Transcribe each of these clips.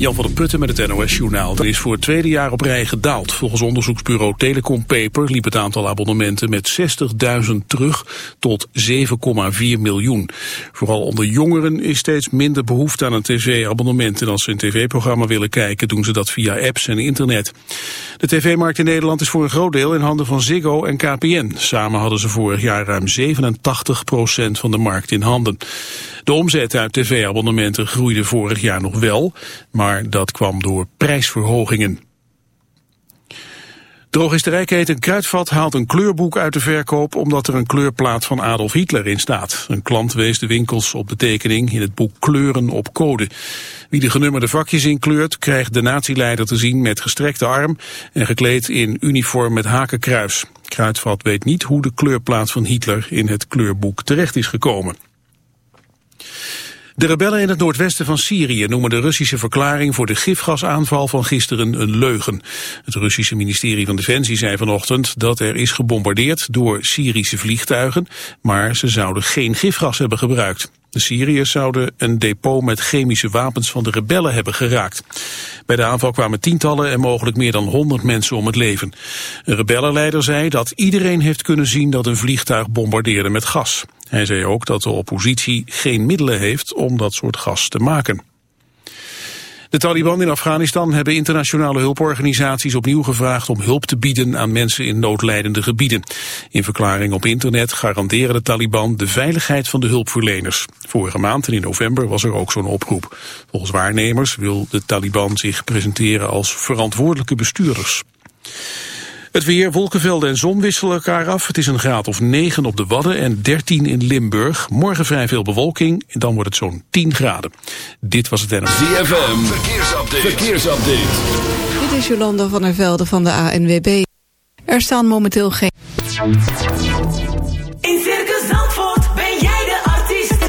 Jan van der Putten met het NOS-journaal. Er is voor het tweede jaar op rij gedaald. Volgens onderzoeksbureau Telecom Paper liep het aantal abonnementen met 60.000 terug tot 7,4 miljoen. Vooral onder jongeren is steeds minder behoefte aan een tv-abonnement. En als ze een tv-programma willen kijken, doen ze dat via apps en internet. De tv-markt in Nederland is voor een groot deel in handen van Ziggo en KPN. Samen hadden ze vorig jaar ruim 87% van de markt in handen. De omzet uit tv-abonnementen groeide vorig jaar nog wel, maar dat kwam door prijsverhogingen. Drogisterijketen Kruidvat haalt een kleurboek uit de verkoop omdat er een kleurplaat van Adolf Hitler in staat. Een klant wees de winkels op de tekening in het boek Kleuren op code. Wie de genummerde vakjes inkleurt krijgt de natieleider te zien met gestrekte arm en gekleed in uniform met hakenkruis. Kruidvat weet niet hoe de kleurplaat van Hitler in het kleurboek terecht is gekomen. De rebellen in het noordwesten van Syrië noemen de Russische verklaring voor de gifgasaanval van gisteren een leugen. Het Russische ministerie van Defensie zei vanochtend dat er is gebombardeerd door Syrische vliegtuigen, maar ze zouden geen gifgas hebben gebruikt. De Syriërs zouden een depot met chemische wapens van de rebellen hebben geraakt. Bij de aanval kwamen tientallen en mogelijk meer dan honderd mensen om het leven. Een rebellenleider zei dat iedereen heeft kunnen zien dat een vliegtuig bombardeerde met gas. Hij zei ook dat de oppositie geen middelen heeft om dat soort gas te maken. De Taliban in Afghanistan hebben internationale hulporganisaties opnieuw gevraagd om hulp te bieden aan mensen in noodlijdende gebieden. In verklaring op internet garanderen de Taliban de veiligheid van de hulpverleners. Vorige maand en in november was er ook zo'n oproep. Volgens waarnemers wil de Taliban zich presenteren als verantwoordelijke bestuurders. Het weer, wolkenvelden en zon wisselen elkaar af. Het is een graad of 9 op de Wadden en 13 in Limburg. Morgen vrij veel bewolking en dan wordt het zo'n 10 graden. Dit was het NMV. ZFM, verkeersupdate. verkeersupdate. Dit is Jolanda van der Velde van de ANWB. Er staan momenteel geen... In Circus Zandvoort ben jij de artiest.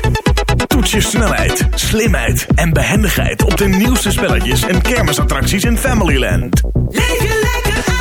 Toets je snelheid, slimheid en behendigheid op de nieuwste spelletjes en kermisattracties in Familyland. Leef je lekker uit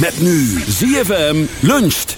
Met nu ZFM luncht.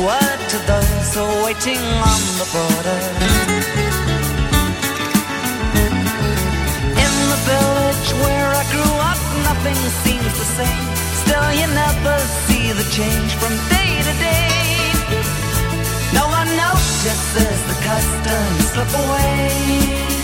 word to those waiting on the border. In the village where I grew up, nothing seems the same. Still, you never see the change from day to day. No one notices the customs slip away.